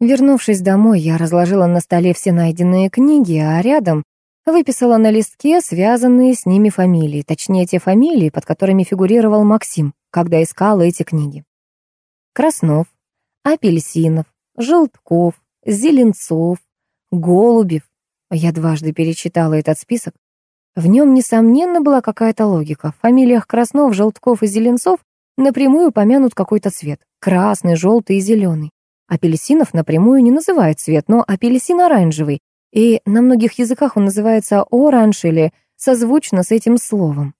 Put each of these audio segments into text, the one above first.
Вернувшись домой, я разложила на столе все найденные книги, а рядом выписала на листке связанные с ними фамилии, точнее, те фамилии, под которыми фигурировал Максим, когда искал эти книги. Краснов, Апельсинов, Желтков, Зеленцов, Голубев. Я дважды перечитала этот список. В нем, несомненно, была какая-то логика. В фамилиях Краснов, Желтков и Зеленцов напрямую помянут какой-то цвет. Красный, желтый и зеленый. Апельсинов напрямую не называют цвет, но апельсин оранжевый, и на многих языках он называется оранж или созвучно с этим словом.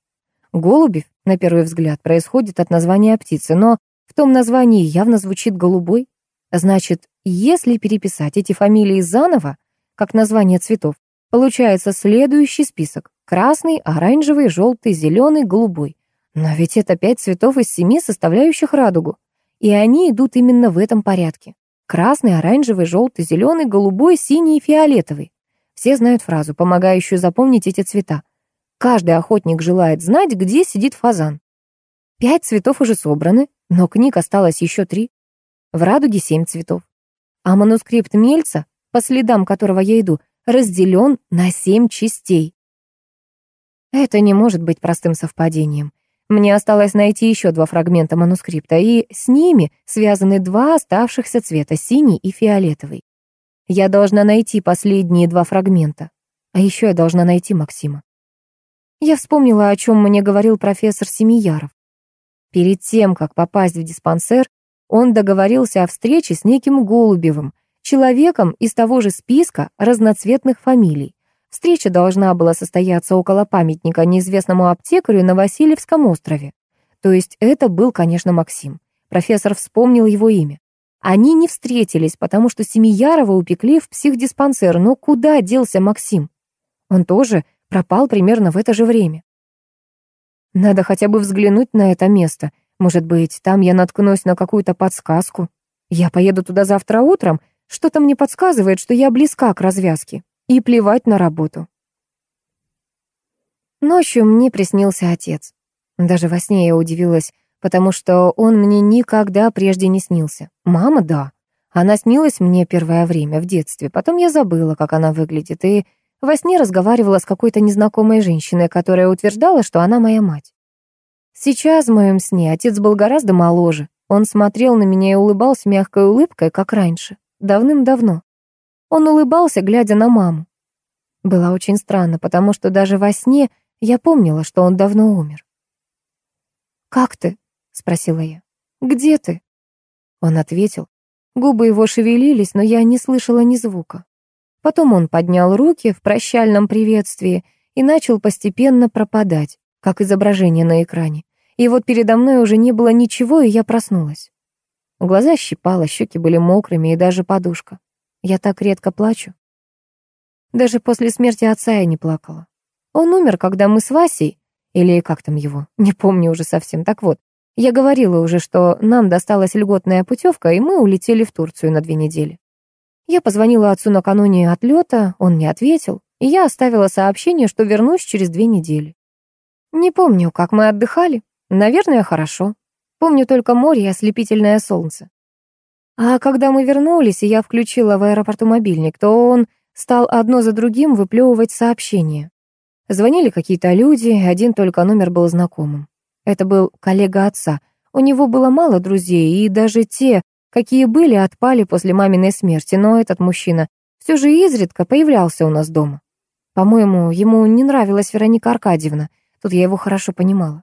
Голубев, на первый взгляд, происходит от названия птицы, но в том названии явно звучит голубой. Значит, если переписать эти фамилии заново, как название цветов, получается следующий список. Красный, оранжевый, желтый, зеленый, голубой. Но ведь это пять цветов из семи, составляющих радугу. И они идут именно в этом порядке. Красный, оранжевый, желтый, зеленый, голубой, синий и фиолетовый. Все знают фразу, помогающую запомнить эти цвета. Каждый охотник желает знать, где сидит фазан. Пять цветов уже собраны, но книг осталось еще три. В радуге семь цветов. А манускрипт Мельца, по следам которого я иду, разделен на семь частей. Это не может быть простым совпадением. Мне осталось найти еще два фрагмента манускрипта, и с ними связаны два оставшихся цвета, синий и фиолетовый. Я должна найти последние два фрагмента. А еще я должна найти Максима. Я вспомнила, о чем мне говорил профессор Семияров. Перед тем, как попасть в диспансер, он договорился о встрече с неким Голубевым, человеком из того же списка разноцветных фамилий. Встреча должна была состояться около памятника неизвестному аптекарю на Васильевском острове. То есть это был, конечно, Максим. Профессор вспомнил его имя. Они не встретились, потому что Семиярова упекли в психдиспансер, но куда делся Максим? Он тоже пропал примерно в это же время. Надо хотя бы взглянуть на это место. Может быть, там я наткнусь на какую-то подсказку. Я поеду туда завтра утром, что-то мне подсказывает, что я близка к развязке. И плевать на работу. Ночью мне приснился отец. Даже во сне я удивилась, потому что он мне никогда прежде не снился. Мама, да. Она снилась мне первое время, в детстве. Потом я забыла, как она выглядит, и во сне разговаривала с какой-то незнакомой женщиной, которая утверждала, что она моя мать. Сейчас в моем сне отец был гораздо моложе. Он смотрел на меня и улыбался мягкой улыбкой, как раньше, давным-давно. Он улыбался, глядя на маму. Было очень странно, потому что даже во сне я помнила, что он давно умер. «Как ты?» — спросила я. «Где ты?» Он ответил. Губы его шевелились, но я не слышала ни звука. Потом он поднял руки в прощальном приветствии и начал постепенно пропадать, как изображение на экране. И вот передо мной уже не было ничего, и я проснулась. Глаза щипало, щеки были мокрыми, и даже подушка. Я так редко плачу. Даже после смерти отца я не плакала. Он умер, когда мы с Васей, или как там его, не помню уже совсем. Так вот, я говорила уже, что нам досталась льготная путевка, и мы улетели в Турцию на две недели. Я позвонила отцу накануне отлета, он не ответил, и я оставила сообщение, что вернусь через две недели. Не помню, как мы отдыхали. Наверное, хорошо. Помню только море и ослепительное солнце. А когда мы вернулись, и я включила в аэропорту мобильник, то он стал одно за другим выплевывать сообщения. Звонили какие-то люди, один только номер был знакомым. Это был коллега отца. У него было мало друзей, и даже те, какие были, отпали после маминой смерти, но этот мужчина все же изредка появлялся у нас дома. По-моему, ему не нравилась Вероника Аркадьевна, тут я его хорошо понимала.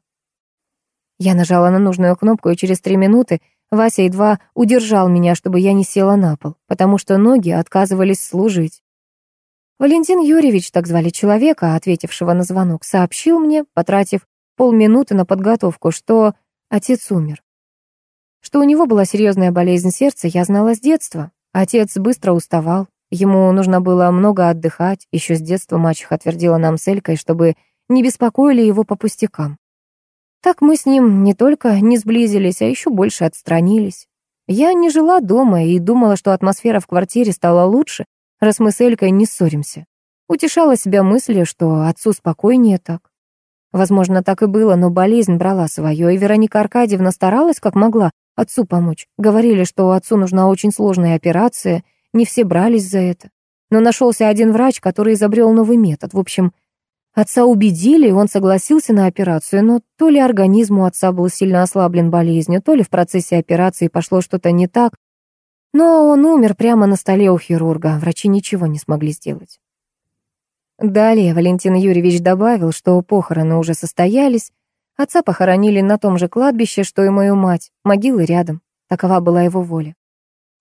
Я нажала на нужную кнопку, и через три минуты Вася едва удержал меня, чтобы я не села на пол, потому что ноги отказывались служить. Валентин Юрьевич, так звали человека, ответившего на звонок, сообщил мне, потратив полминуты на подготовку, что отец умер. Что у него была серьезная болезнь сердца, я знала с детства. Отец быстро уставал, ему нужно было много отдыхать, еще с детства мачеха твердила нам с Элькой, чтобы не беспокоили его по пустякам. Так мы с ним не только не сблизились, а еще больше отстранились. Я не жила дома и думала, что атмосфера в квартире стала лучше, раз мы с Элькой не ссоримся. Утешала себя мыслью, что отцу спокойнее так. Возможно, так и было, но болезнь брала свое, и Вероника Аркадьевна старалась как могла, отцу помочь. Говорили, что отцу нужна очень сложная операция, не все брались за это. Но нашелся один врач, который изобрел новый метод. В общем, отца убедили, и он согласился на операцию, но то ли организм у отца был сильно ослаблен болезнью, то ли в процессе операции пошло что-то не так. Но он умер прямо на столе у хирурга, врачи ничего не смогли сделать. Далее Валентин Юрьевич добавил, что похороны уже состоялись, отца похоронили на том же кладбище, что и мою мать, могилы рядом. Такова была его воля.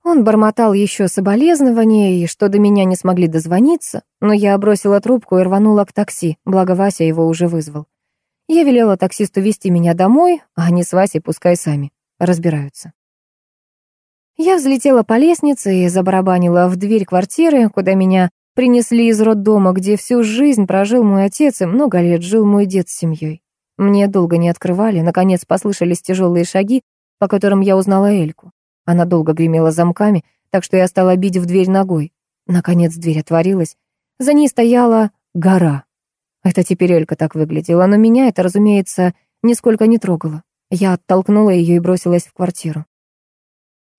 Он бормотал еще соболезнования и что до меня не смогли дозвониться, но я бросила трубку и рванула к такси, благо Вася его уже вызвал. Я велела таксисту везти меня домой, а они с Васей пускай сами разбираются. Я взлетела по лестнице и забарабанила в дверь квартиры, куда меня Принесли из роддома, где всю жизнь прожил мой отец и много лет жил мой дед с семьей. Мне долго не открывали, наконец послышались тяжелые шаги, по которым я узнала Эльку. Она долго гремела замками, так что я стала бить в дверь ногой. Наконец дверь отворилась. За ней стояла гора. Это теперь Элька так выглядела, но меня это, разумеется, нисколько не трогало. Я оттолкнула ее и бросилась в квартиру.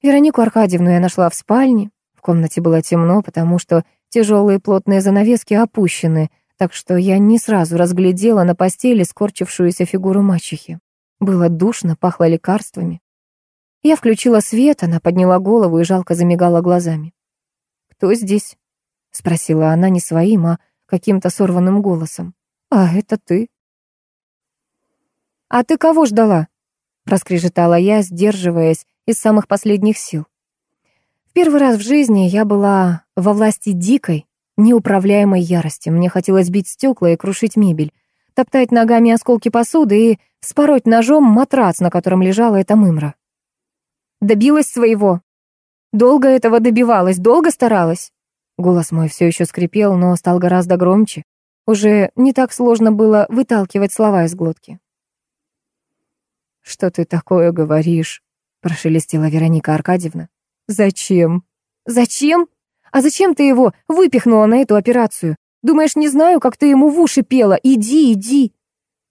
Веронику Аркадьевну я нашла в спальне. В комнате было темно, потому что Тяжелые плотные занавески опущены, так что я не сразу разглядела на постели скорчившуюся фигуру мачехи. Было душно, пахло лекарствами. Я включила свет, она подняла голову и жалко замигала глазами. «Кто здесь?» — спросила она не своим, а каким-то сорванным голосом. «А, это ты?» «А ты кого ждала?» — проскрежетала я, сдерживаясь из самых последних сил. Первый раз в жизни я была во власти дикой, неуправляемой ярости. Мне хотелось бить стекла и крушить мебель, топтать ногами осколки посуды и спороть ножом матрац, на котором лежала эта мымра. Добилась своего. Долго этого добивалась, долго старалась. Голос мой все еще скрипел, но стал гораздо громче. Уже не так сложно было выталкивать слова из глотки. «Что ты такое говоришь?» — прошелестела Вероника Аркадьевна. «Зачем?» «Зачем? А зачем ты его выпихнула на эту операцию? Думаешь, не знаю, как ты ему в уши пела? Иди, иди!»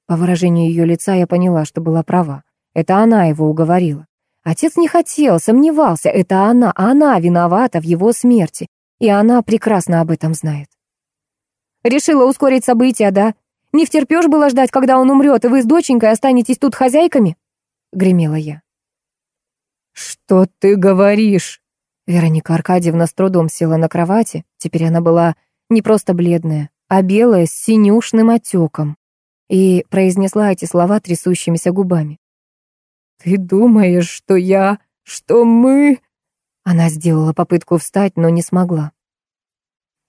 По выражению ее лица я поняла, что была права. Это она его уговорила. Отец не хотел, сомневался. Это она, она виновата в его смерти. И она прекрасно об этом знает. Решила ускорить события, да? Не втерпешь было ждать, когда он умрет, и вы с доченькой останетесь тут хозяйками?» — гремела я. «Что ты говоришь?» Вероника Аркадьевна с трудом села на кровати. Теперь она была не просто бледная, а белая с синюшным отеком. И произнесла эти слова трясущимися губами. «Ты думаешь, что я... что мы...» Она сделала попытку встать, но не смогла.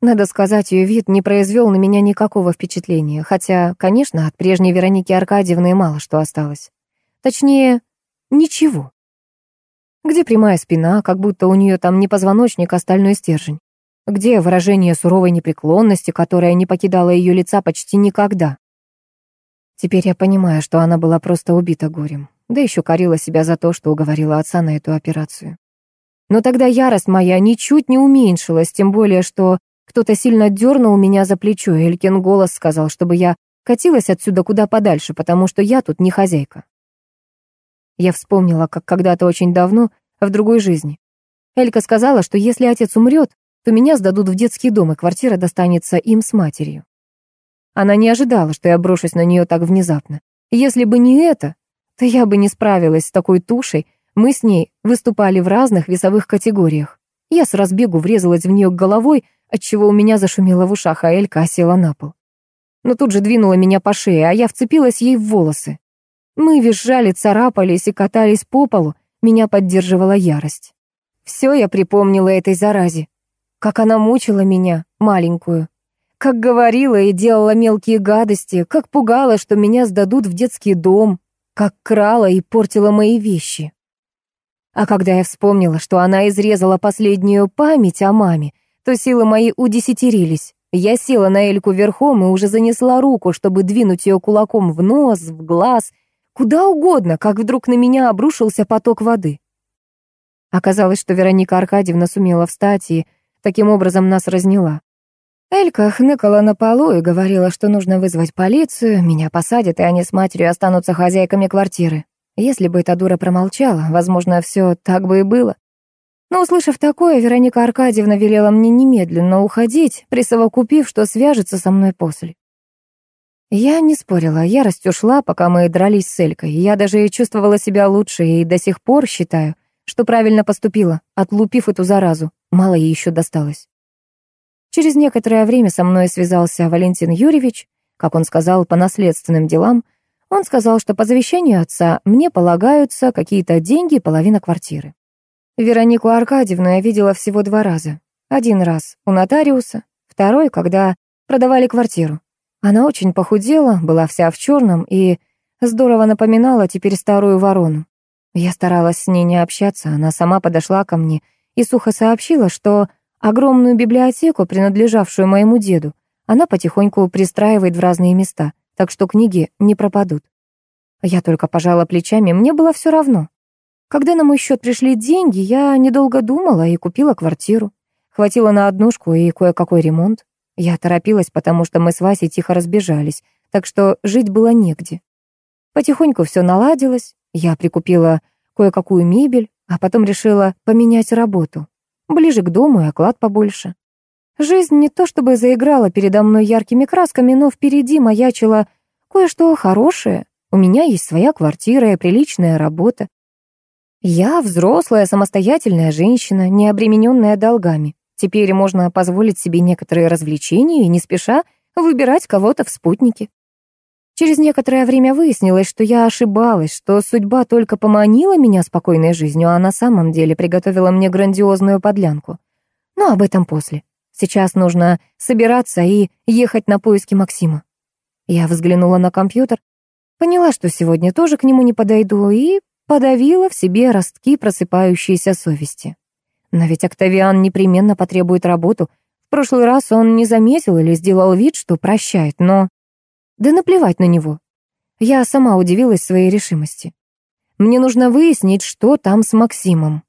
Надо сказать, ее вид не произвел на меня никакого впечатления, хотя, конечно, от прежней Вероники Аркадьевны мало что осталось. Точнее, ничего. Где прямая спина, как будто у нее там не позвоночник, а стальной стержень? Где выражение суровой непреклонности, которая не покидала ее лица почти никогда? Теперь я понимаю, что она была просто убита горем, да еще корила себя за то, что уговорила отца на эту операцию. Но тогда ярость моя ничуть не уменьшилась, тем более, что кто-то сильно дернул меня за плечо, и Элькин голос сказал, чтобы я катилась отсюда куда подальше, потому что я тут не хозяйка. Я вспомнила, как когда-то очень давно, в другой жизни. Элька сказала, что если отец умрет, то меня сдадут в детский дом, и квартира достанется им с матерью. Она не ожидала, что я брошусь на нее так внезапно. Если бы не это, то я бы не справилась с такой тушей. Мы с ней выступали в разных весовых категориях. Я с разбегу врезалась в нее головой, отчего у меня зашумело в ушах, а Элька осела на пол. Но тут же двинула меня по шее, а я вцепилась ей в волосы. Мы визжали, царапались и катались по полу, меня поддерживала ярость. Все я припомнила этой заразе. Как она мучила меня, маленькую. Как говорила и делала мелкие гадости, как пугала, что меня сдадут в детский дом, как крала и портила мои вещи. А когда я вспомнила, что она изрезала последнюю память о маме, то силы мои удесятерились. Я села на Эльку верхом и уже занесла руку, чтобы двинуть ее кулаком в нос, в глаз — Куда угодно, как вдруг на меня обрушился поток воды. Оказалось, что Вероника Аркадьевна сумела встать и таким образом нас разняла. Элька хныкала на полу и говорила, что нужно вызвать полицию, меня посадят, и они с матерью останутся хозяйками квартиры. Если бы эта дура промолчала, возможно, все так бы и было. Но, услышав такое, Вероника Аркадьевна велела мне немедленно уходить, присовокупив, что свяжется со мной после. Я не спорила, ярость ушла, пока мы дрались с Элькой. Я даже чувствовала себя лучше и до сих пор считаю, что правильно поступила, отлупив эту заразу. Мало ей еще досталось. Через некоторое время со мной связался Валентин Юрьевич, как он сказал, по наследственным делам. Он сказал, что по завещанию отца мне полагаются какие-то деньги и половина квартиры. Веронику Аркадьевну я видела всего два раза. Один раз у нотариуса, второй, когда продавали квартиру. Она очень похудела, была вся в черном и здорово напоминала теперь старую ворону. Я старалась с ней не общаться, она сама подошла ко мне и сухо сообщила, что огромную библиотеку, принадлежавшую моему деду, она потихоньку пристраивает в разные места, так что книги не пропадут. Я только пожала плечами, мне было все равно. Когда на мой счет пришли деньги, я недолго думала и купила квартиру. Хватило на однушку и кое-какой ремонт. Я торопилась, потому что мы с Васей тихо разбежались, так что жить было негде. Потихоньку все наладилось, я прикупила кое-какую мебель, а потом решила поменять работу. Ближе к дому и оклад побольше. Жизнь не то чтобы заиграла передо мной яркими красками, но впереди маячила кое-что хорошее. У меня есть своя квартира и приличная работа. Я взрослая, самостоятельная женщина, не обремененная долгами. Теперь можно позволить себе некоторые развлечения и не спеша выбирать кого-то в спутнике. Через некоторое время выяснилось, что я ошибалась, что судьба только поманила меня спокойной жизнью, а на самом деле приготовила мне грандиозную подлянку. Но об этом после. Сейчас нужно собираться и ехать на поиски Максима. Я взглянула на компьютер, поняла, что сегодня тоже к нему не подойду, и подавила в себе ростки просыпающейся совести. Но ведь Октавиан непременно потребует работу. В прошлый раз он не заметил или сделал вид, что прощает, но... Да наплевать на него. Я сама удивилась своей решимости. Мне нужно выяснить, что там с Максимом.